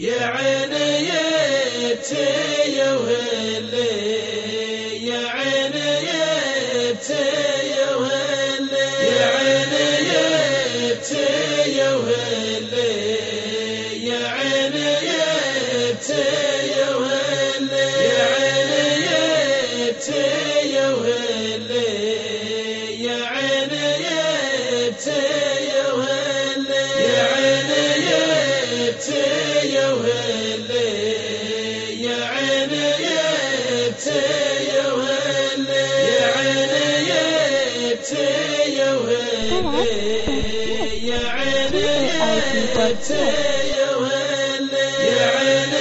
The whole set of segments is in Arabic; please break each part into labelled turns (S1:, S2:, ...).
S1: يا عيني يبتي وهلي يا عيني يبتي وهلي يا عيني يبتي وهلي يا عيني يبتي يا عيني يا عيني.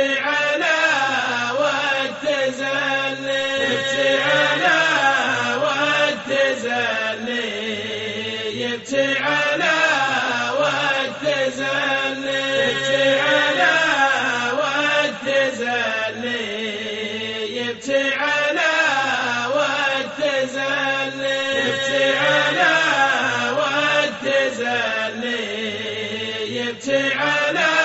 S1: على والتزلي. يبكي على والتزلي. يبكي على والتزلي. يبكي على والتزلي. يبكي على والتزلي. يبكي على والتزلي. يبكي على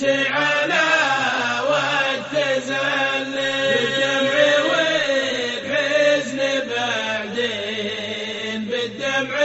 S1: جئت على وقت والتزلل بالدمع وبحزن بعدين بالدمع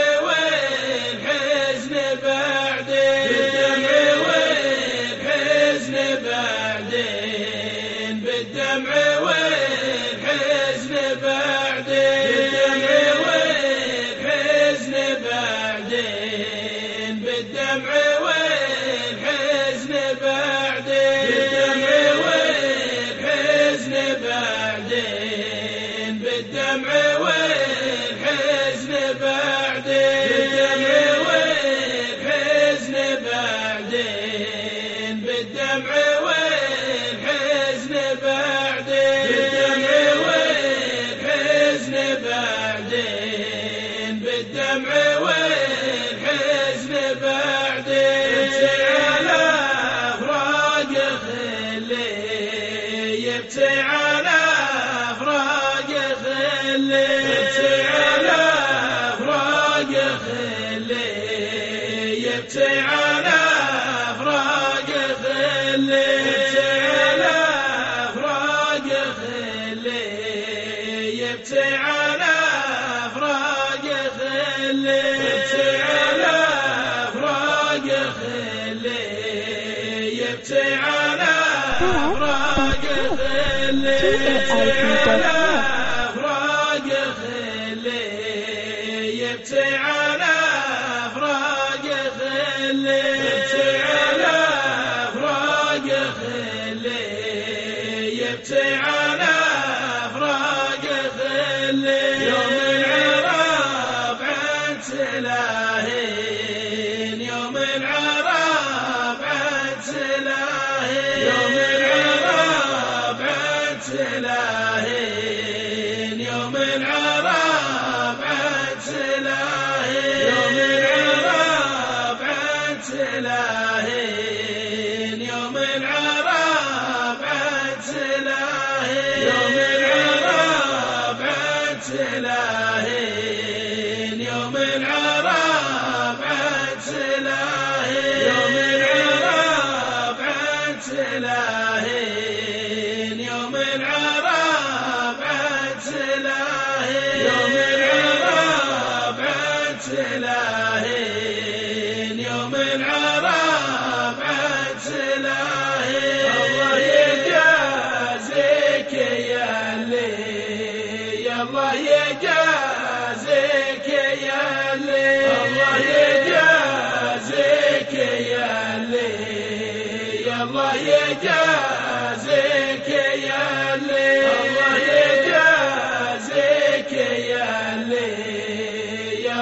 S1: الدمع والحزن بعدين بالدمع والحزن بعدين بالدمع والحزن بعدين بالدمع والحزن بعدين بالدمع والحزن بعدين يبتعد أفراق خلي يبتعد على راقد اللي على इलाही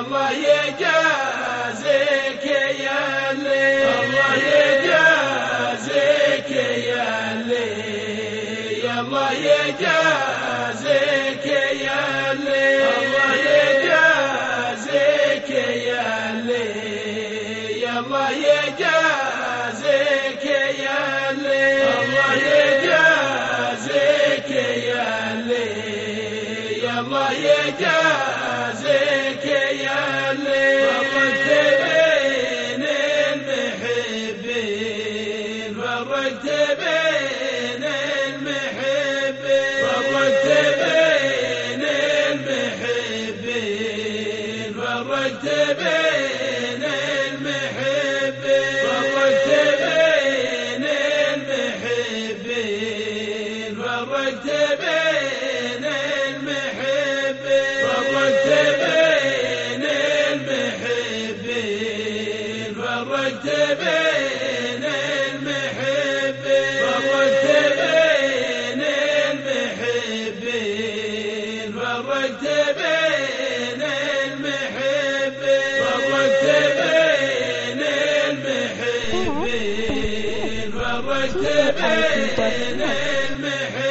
S1: الله يجازيك يا اللي الله يجازيك يا اللي الله يجازيك يا اللي الله يجازيك يا اللي الله يجازيك يا اللي الله يجازيك يا اللي الله يجازيك بين المحبين فرقت بين المحبين الركبين المحن